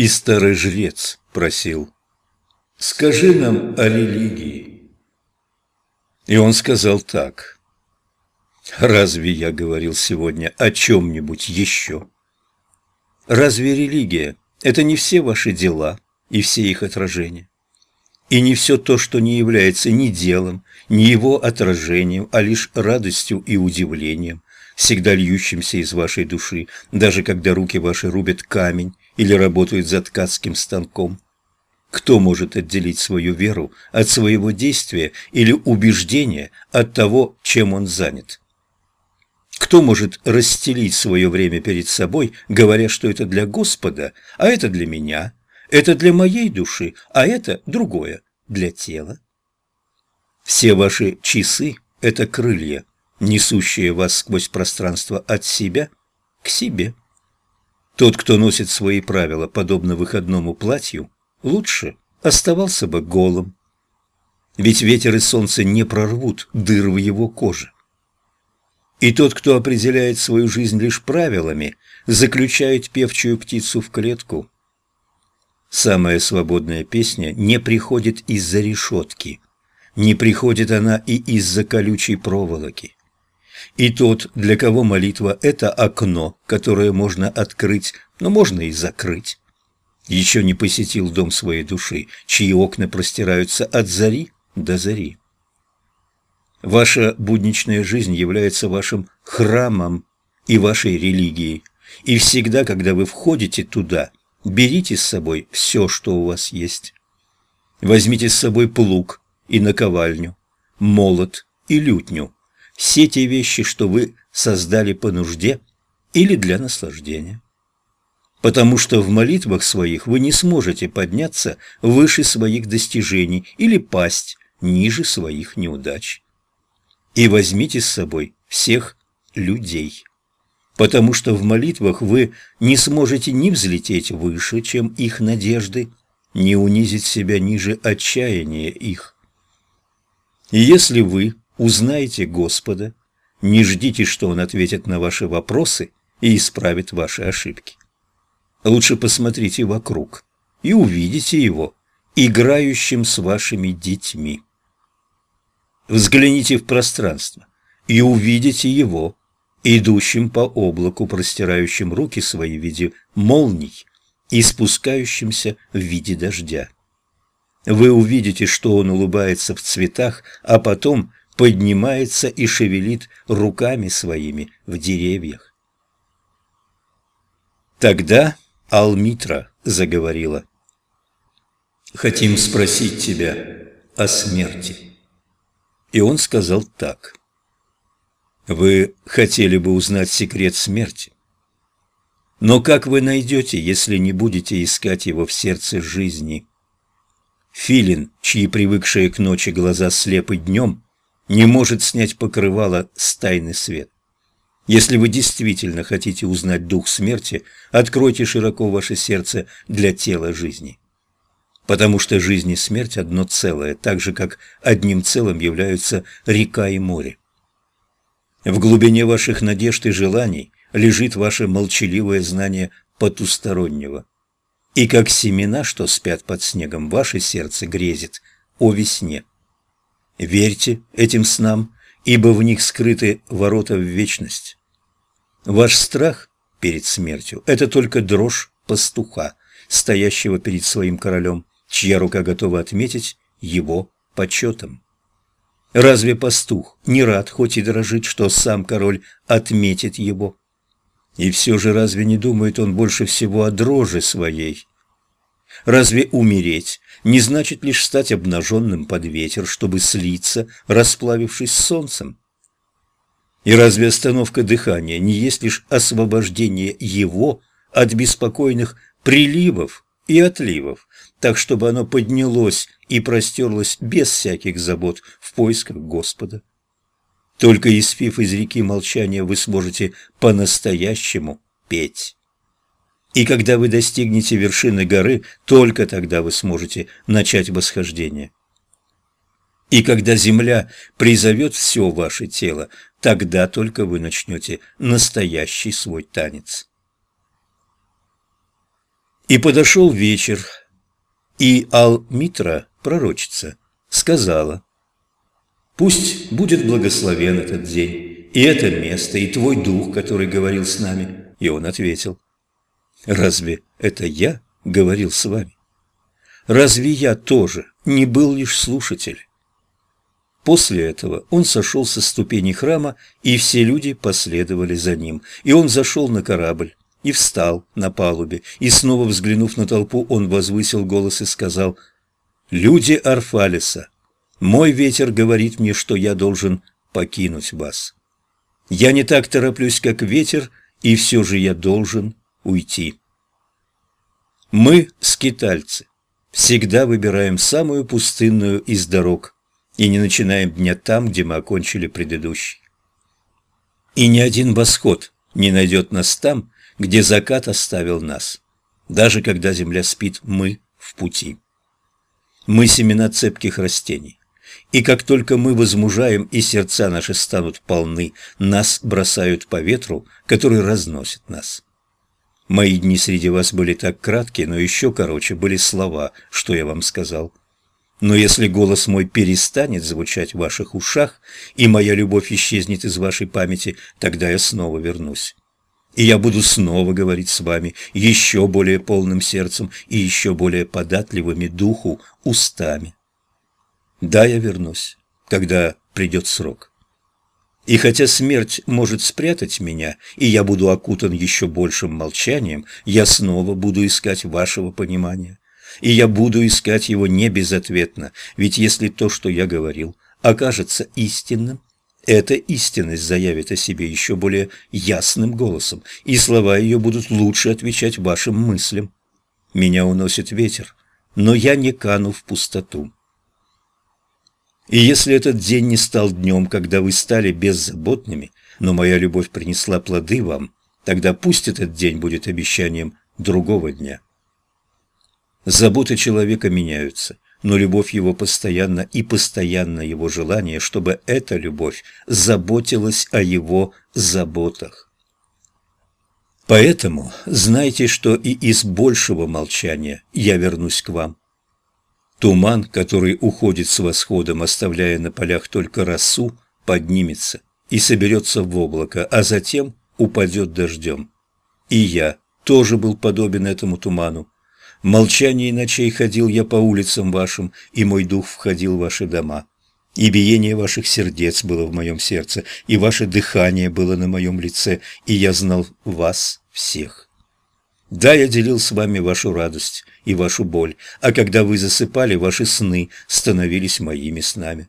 И старый жрец просил, «Скажи нам о религии». И он сказал так, «Разве я говорил сегодня о чем-нибудь еще? Разве религия – это не все ваши дела и все их отражения? И не все то, что не является ни делом, ни его отражением, а лишь радостью и удивлением, всегда льющимся из вашей души, даже когда руки ваши рубят камень или работают за ткацким станком. Кто может отделить свою веру от своего действия или убеждения от того, чем он занят? Кто может расстелить свое время перед собой, говоря, что это для Господа, а это для меня, это для моей души, а это другое, для тела? Все ваши часы – это крылья, несущие вас сквозь пространство от себя к себе. Тот, кто носит свои правила, подобно выходному платью, лучше оставался бы голым. Ведь ветер и солнце не прорвут дыр в его коже. И тот, кто определяет свою жизнь лишь правилами, заключает певчую птицу в клетку. Самая свободная песня не приходит из-за решетки, не приходит она и из-за колючей проволоки. И тот, для кого молитва – это окно, которое можно открыть, но можно и закрыть, еще не посетил дом своей души, чьи окна простираются от зари до зари. Ваша будничная жизнь является вашим храмом и вашей религией. И всегда, когда вы входите туда, берите с собой все, что у вас есть. Возьмите с собой плуг и наковальню, молот и лютню, все те вещи, что вы создали по нужде или для наслаждения. Потому что в молитвах своих вы не сможете подняться выше своих достижений или пасть ниже своих неудач и возьмите с собой всех людей. Потому что в молитвах вы не сможете ни взлететь выше, чем их надежды, ни унизить себя ниже отчаяния их. И если вы узнаете Господа, не ждите, что Он ответит на ваши вопросы и исправит ваши ошибки. Лучше посмотрите вокруг и увидите Его, играющим с вашими детьми. Взгляните в пространство и увидите его, идущим по облаку, простирающим руки свои в виде молний и спускающимся в виде дождя. Вы увидите, что он улыбается в цветах, а потом поднимается и шевелит руками своими в деревьях. Тогда Алмитра заговорила. «Хотим спросить тебя о смерти». И он сказал так. «Вы хотели бы узнать секрет смерти. Но как вы найдете, если не будете искать его в сердце жизни?» Филин, чьи привыкшие к ночи глаза слепы днем, не может снять покрывало с тайны свет. Если вы действительно хотите узнать дух смерти, откройте широко ваше сердце для тела жизни потому что жизнь и смерть одно целое, так же, как одним целым являются река и море. В глубине ваших надежд и желаний лежит ваше молчаливое знание потустороннего. И как семена, что спят под снегом, ваше сердце грезит о весне. Верьте этим снам, ибо в них скрыты ворота в вечность. Ваш страх перед смертью – это только дрожь пастуха, стоящего перед своим королем, чья рука готова отметить его почетом. Разве пастух не рад, хоть и дрожит, что сам король отметит его? И все же разве не думает он больше всего о дрожи своей? Разве умереть не значит лишь стать обнаженным под ветер, чтобы слиться, расплавившись с солнцем? И разве остановка дыхания не есть лишь освобождение его от беспокойных приливов и отливов, так чтобы оно поднялось и простерлось без всяких забот в поисках Господа. Только испив из реки молчания, вы сможете по-настоящему петь. И когда вы достигнете вершины горы, только тогда вы сможете начать восхождение. И когда земля призовет все ваше тело, тогда только вы начнете настоящий свой танец. И подошел вечер, и Ал-Митра, пророчица, сказала, «Пусть будет благословен этот день, и это место, и твой дух, который говорил с нами». И он ответил, «Разве это я говорил с вами? Разве я тоже не был лишь слушатель?» После этого он сошел со ступени храма, и все люди последовали за ним. И он зашел на корабль и встал на палубе, и снова взглянув на толпу, он возвысил голос и сказал, «Люди Арфалиса, мой ветер говорит мне, что я должен покинуть вас. Я не так тороплюсь, как ветер, и все же я должен уйти». Мы, скитальцы, всегда выбираем самую пустынную из дорог – и не начинаем дня там, где мы окончили предыдущий. И ни один восход не найдет нас там, где закат оставил нас. Даже когда земля спит, мы в пути. Мы семена цепких растений. И как только мы возмужаем и сердца наши станут полны, нас бросают по ветру, который разносит нас. Мои дни среди вас были так краткие, но еще короче были слова, что я вам сказал. Но если голос мой перестанет звучать в ваших ушах, и моя любовь исчезнет из вашей памяти, тогда я снова вернусь. И я буду снова говорить с вами еще более полным сердцем и еще более податливыми духу устами. Да, я вернусь, когда придет срок. И хотя смерть может спрятать меня, и я буду окутан еще большим молчанием, я снова буду искать вашего понимания и я буду искать его не безответно, ведь если то, что я говорил, окажется истинным, эта истинность заявит о себе еще более ясным голосом, и слова ее будут лучше отвечать вашим мыслям. Меня уносит ветер, но я не кану в пустоту. И если этот день не стал днем, когда вы стали беззаботными, но моя любовь принесла плоды вам, тогда пусть этот день будет обещанием другого дня. Заботы человека меняются, но любовь его постоянно и постоянно его желание, чтобы эта любовь заботилась о его заботах. Поэтому знайте, что и из большего молчания я вернусь к вам. Туман, который уходит с восходом, оставляя на полях только росу, поднимется и соберется в облако, а затем упадет дождем. И я тоже был подобен этому туману, молчании ночей ходил я по улицам вашим, и мой дух входил в ваши дома. И биение ваших сердец было в моем сердце, и ваше дыхание было на моем лице, и я знал вас всех. Да, я делил с вами вашу радость и вашу боль, а когда вы засыпали, ваши сны становились моими снами.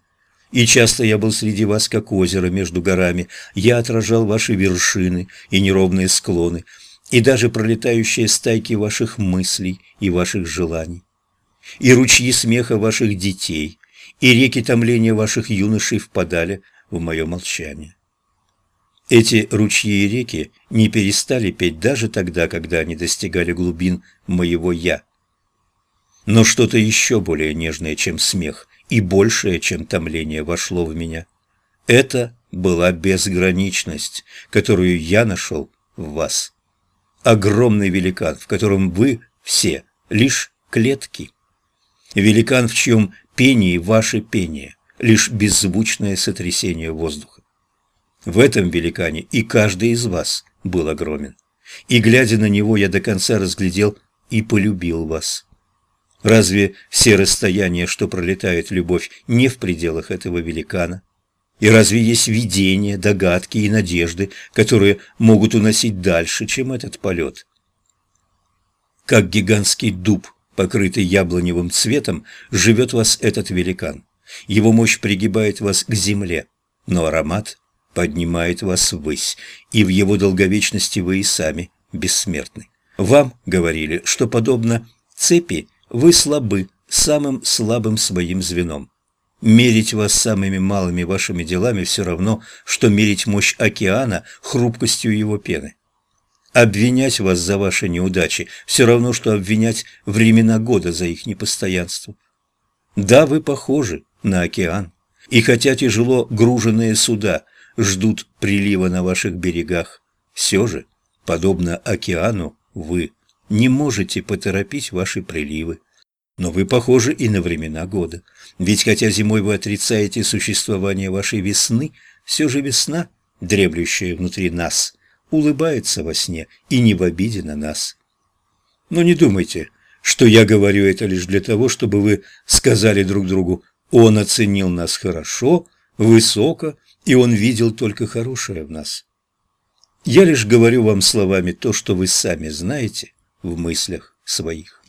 И часто я был среди вас, как озеро между горами, я отражал ваши вершины и неровные склоны, и даже пролетающие стайки ваших мыслей и ваших желаний, и ручьи смеха ваших детей, и реки томления ваших юношей впадали в мое молчание. Эти ручьи и реки не перестали петь даже тогда, когда они достигали глубин моего «я». Но что-то еще более нежное, чем смех, и большее, чем томление, вошло в меня. Это была безграничность, которую я нашел в вас огромный великан, в котором вы все лишь клетки. Великан, в чьем пении ваше пение, лишь беззвучное сотрясение воздуха. В этом великане и каждый из вас был огромен. И, глядя на него, я до конца разглядел и полюбил вас. Разве все расстояния, что пролетает любовь, не в пределах этого великана? И разве есть видения, догадки и надежды, которые могут уносить дальше, чем этот полет? Как гигантский дуб, покрытый яблоневым цветом, живет вас этот великан. Его мощь пригибает вас к земле, но аромат поднимает вас ввысь, и в его долговечности вы и сами бессмертны. Вам говорили, что, подобно цепи, вы слабы самым слабым своим звеном. Мерить вас самыми малыми вашими делами все равно, что мерить мощь океана хрупкостью его пены. Обвинять вас за ваши неудачи все равно, что обвинять времена года за их непостоянство. Да, вы похожи на океан, и хотя тяжело груженные суда ждут прилива на ваших берегах, все же, подобно океану, вы не можете поторопить ваши приливы. Но вы похожи и на времена года. Ведь хотя зимой вы отрицаете существование вашей весны, все же весна, дреблющая внутри нас, улыбается во сне и не в обиде на нас. Но не думайте, что я говорю это лишь для того, чтобы вы сказали друг другу «Он оценил нас хорошо, высоко, и он видел только хорошее в нас». Я лишь говорю вам словами то, что вы сами знаете в мыслях своих.